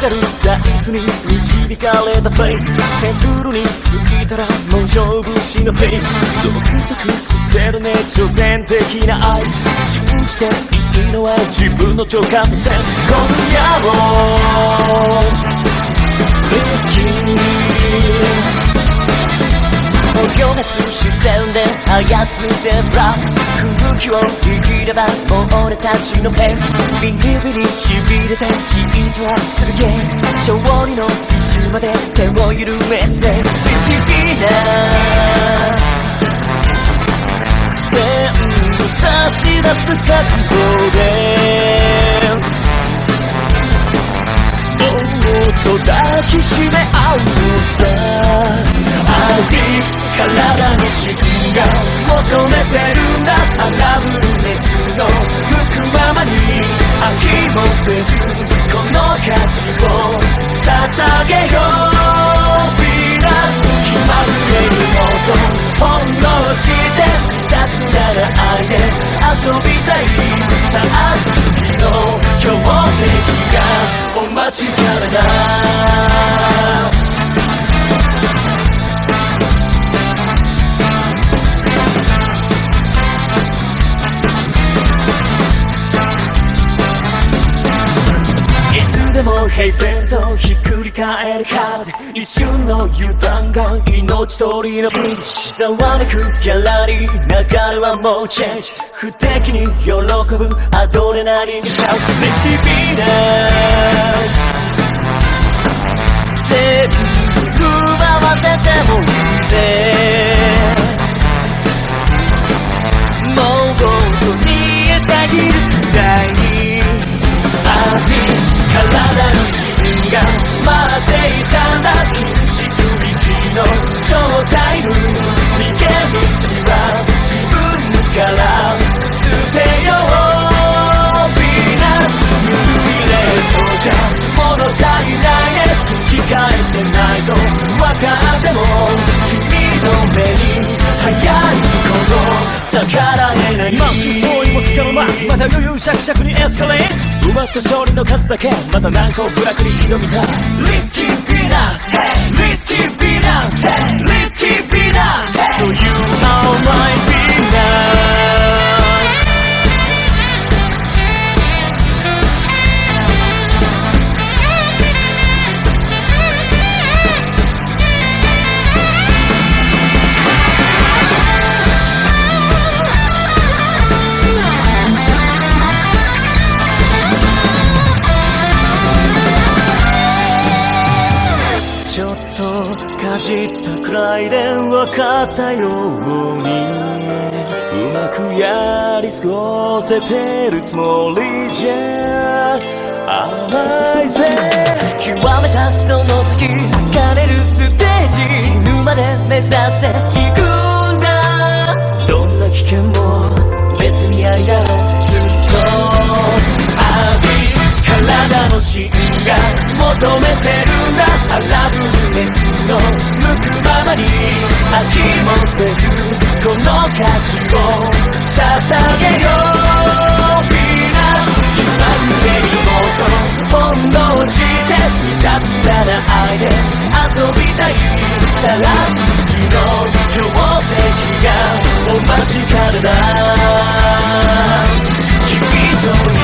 がるダイスに導かれたフェイステーブルに着いたらもう勝負師のフェイス。ゾクゾクさせるね挑戦的なアイス。信じていいのは自分の直感センス。今夜もリス操ってブラフ空気を握ればもう俺たちのペース。ビリビリ痺れてヒートアップするゲーム。勝利の一周まで手を緩めてリスキービーナー。全部差し出す覚悟でと抱きしめ合うさ。アーティクス体の芯が求めてるんだ荒ぶる熱の向くままに飽きもせずこの価値を捧げよう。ヴィーナス決まるエルモと翻弄してたすなら愛で遊びたいさあ次の強敵がお待ちからだでも平然とひっくり返るカード一瞬の油断が命取りのフィニッシュざわめくギャラリー流れはもうチェンジ不敵に喜ぶアドレナリンがシャウト Let's be n a s 全部奪わせてもいいぜもうごと見えたぎるた余裕シャクシャクにエスカレート。埋まった勝利の数だけ。また難攻不落に挑みたい。 Risky Venus Risky Venus Risky Venus So you are my じったくらいで分かったようにうまくやり過ごせてるつもりじゃ甘いぜ極めたその先かれるステージ死ぬまで目指していく求めてるんだ。荒ぶる熱の向くままに飽きもせずこの価値を捧げようヴーナス決まって妹翻弄していたずらな愛で遊びたい。さら月の強敵が。お待ちかねだ。君と